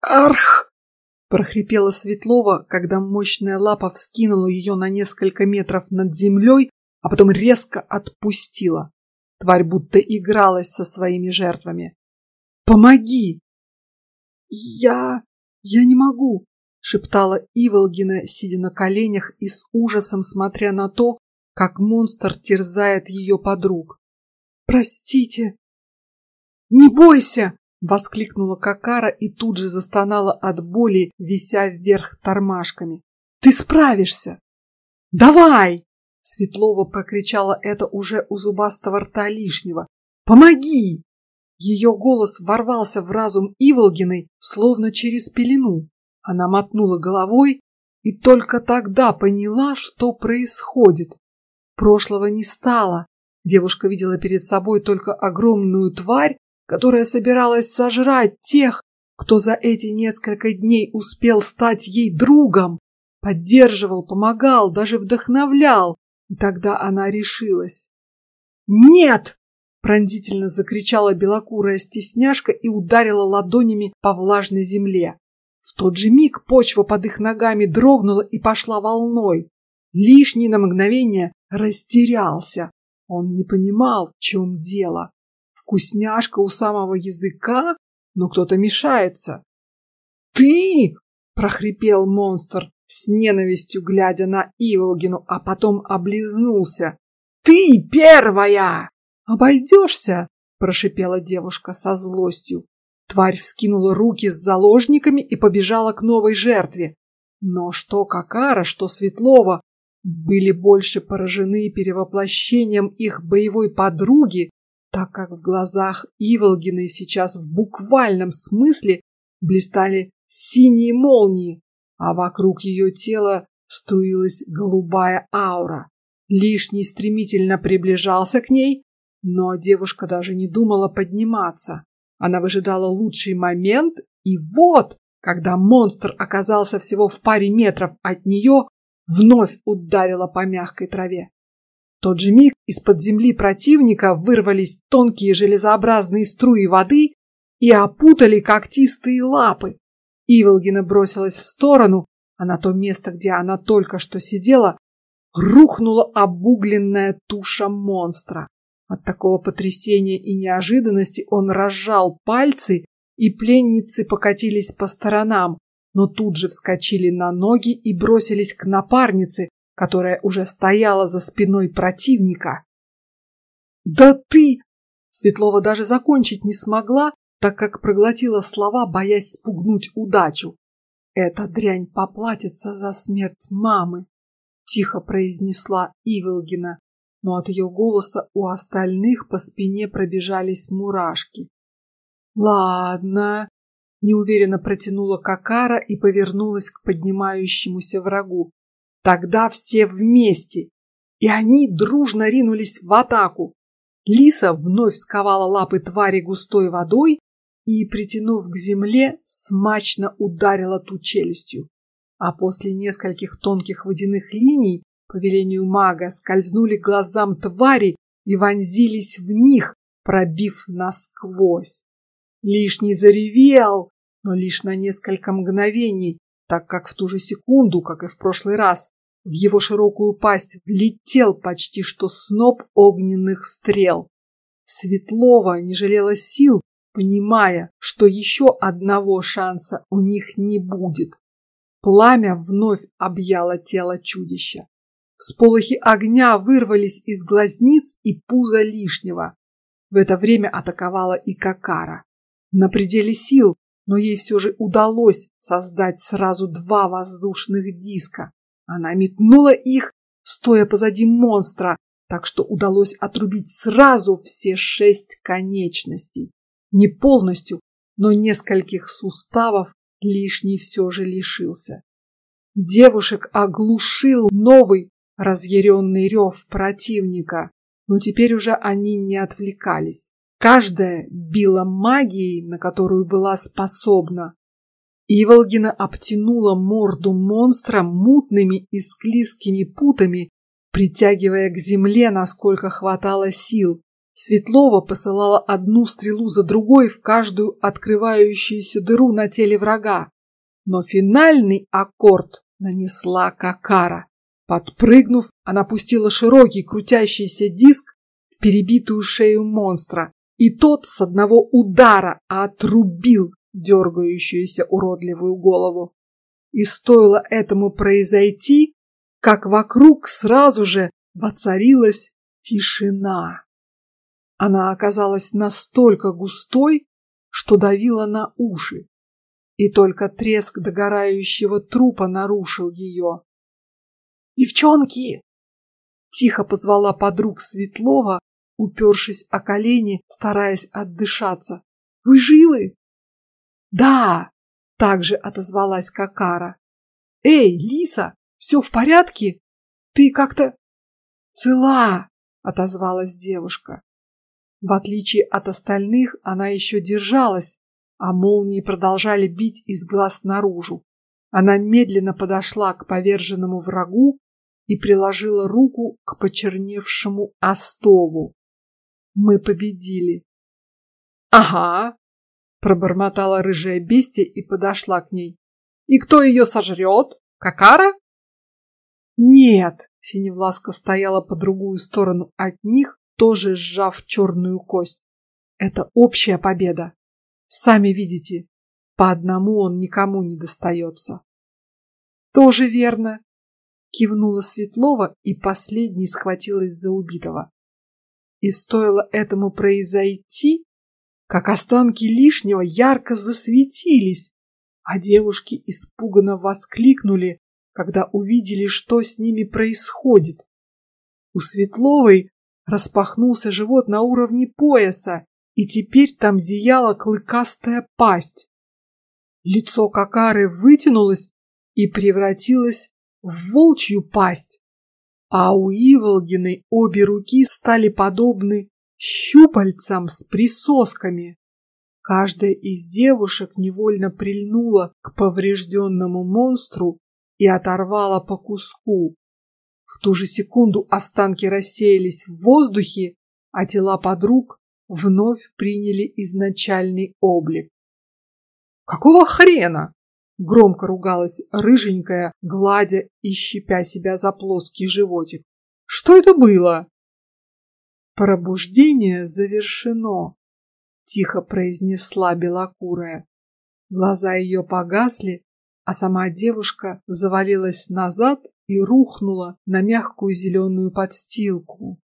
Арх! прохрипела Светлова, когда мощная лапа вскинула ее на несколько метров над землей, а потом резко отпустила. Тварь будто игралась со своими жертвами. Помоги! Я... я не могу, шептала Иволгина, сидя на коленях и с ужасом смотря на то, как монстр терзает ее подруг. Простите. Не бойся! Воскликнула Какара и тут же застонала от боли, вися вверх тормашками. Ты справишься! Давай! Светлова прокричала это уже у зубастого рта лишнего. Помоги! Ее голос ворвался в разум Иволгиной, словно через пелену. Она мотнула головой и только тогда поняла, что происходит. Прошлого не стало. Девушка видела перед собой только огромную тварь, которая собиралась сожрать тех, кто за эти несколько дней успел стать ей другом, поддерживал, помогал, даже вдохновлял. И тогда она решилась. Нет! Пронзительно закричала белокурая стесняшка и ударила ладонями по влажной земле. В тот же миг почва под их ногами дрогнула и пошла волной. Лишний на мгновение растерялся. Он не понимал, в чем дело. Вкусняшка у самого языка, но кто-то мешается. Ты! прохрипел монстр с ненавистью, глядя на Иволгину, а потом облизнулся. Ты первая! Обойдешься, прошипела девушка со злостью. Тварь вскинула руки с заложниками и побежала к новой жертве. Но что Какара, что Светлова были больше поражены перевоплощением их боевой подруги, так как в глазах Иволгиной сейчас в буквальном смысле блистали синие молнии, а вокруг ее тела струилась голубая аура. Лишний стремительно приближался к ней, но девушка даже не думала подниматься. Она выжидала лучший момент, и вот, когда монстр оказался всего в паре метров от нее, вновь ударила по мягкой траве. Тот же миг из-под земли противника вырвались тонкие железообразные струи воды и опутали когтистые лапы. Иволгина бросилась в сторону, а на то место, где она только что сидела, рухнула обугленная туша монстра. От такого потрясения и неожиданности он разжал пальцы, и пленницы покатились по сторонам, но тут же вскочили на ноги и бросились к напарнице, которая уже стояла за спиной противника. Да ты! Светлова даже закончить не смогла, так как проглотила слова, боясь спугнуть удачу. Эта дрянь поплатится за смерть мамы, тихо произнесла Иволгина, но от ее голоса у остальных по спине пробежались мурашки. Ладно, неуверенно протянула Какара и повернулась к поднимающемуся врагу. Тогда все вместе, и они дружно ринулись в атаку. Лиса вновь сковала лапы твари густой водой и, притянув к земле, смачно ударила ту челюстью. А после нескольких тонких водяных линий по велению мага скользнули глазам твари и вонзились в них, пробив насквозь. Лишний заревел, но лишь на несколько мгновений, так как в ту же секунду, как и в прошлый раз, в его широкую пасть влетел почти что сноп огненных стрел. Светлова не жалела сил, понимая, что еще одного шанса у них не будет. Пламя вновь объяло тело чудища. Всполохи огня вырвались из глазниц и пуза лишнего. В это время атаковала и Какара. На пределе сил, но ей все же удалось создать сразу два воздушных диска. Она метнула их, стоя позади монстра, так что удалось отрубить сразу все шесть конечностей. Не полностью, но нескольких суставов лишний все же лишился. Девушек оглушил новый разъяренный рев противника, но теперь уже они не отвлекались. Каждая била магией, на которую была способна. Иволгина обтянула морду монстра мутными и склизкими путами, притягивая к земле, насколько хватало сил. Светлова посылала одну стрелу за другой в каждую открывающуюся дыру на теле врага, но финальный аккорд нанесла Какара. Подпрыгнув, она пустила широкий крутящийся диск в перебитую шею монстра, и тот с одного удара отрубил дергающуюся уродливую голову. И стоило этому произойти, как вокруг сразу же воцарилась тишина. Она оказалась настолько густой, что давила на уши, и только треск догорающего трупа нарушил ее. Девчонки! Тихо позвала подруг Светлова, упершись о колени, стараясь отдышаться. Вы живы? Да, также отозвалась Какара. Эй, Лиса, все в порядке? Ты как-то цела, отозвалась девушка. В отличие от остальных, она еще держалась, а молнии продолжали бить из глаз наружу. Она медленно подошла к поверженному врагу и приложила руку к почерневшему остову. Мы победили. Ага, пробормотала рыжая бестия и подошла к ней. И кто ее сожрет? Какара? Нет, Синевласка стояла по другую сторону от них, тоже сжав черную кость. Это общая победа. Сами видите, по одному он никому не достается. Тоже верно, кивнула Светлова и последней схватилась за убитого. И стоило этому произойти, как останки лишнего ярко засветились, а девушки испуганно воскликнули, когда увидели, что с ними происходит. У Светловой распахнулся живот на уровне пояса, и теперь там зияла клыкастая пасть. Лицо Какары вытянулось и превратилось в волчью пасть, а у Иволгиной обе руки стали подобны щупальцам с присосками. Каждая из девушек невольно прильнула к поврежденному монстру и оторвала по куску. В ту же секунду останки рассеялись в воздухе, а тела подруг вновь приняли изначальный облик. Какого хрена? Громко ругалась рыженькая, гладя и щипя себя за плоский животик. Что это было? Пробуждение завершено, тихо произнесла белокурая. Глаза ее погасли, а сама девушка завалилась назад и рухнула на мягкую зеленую подстилку.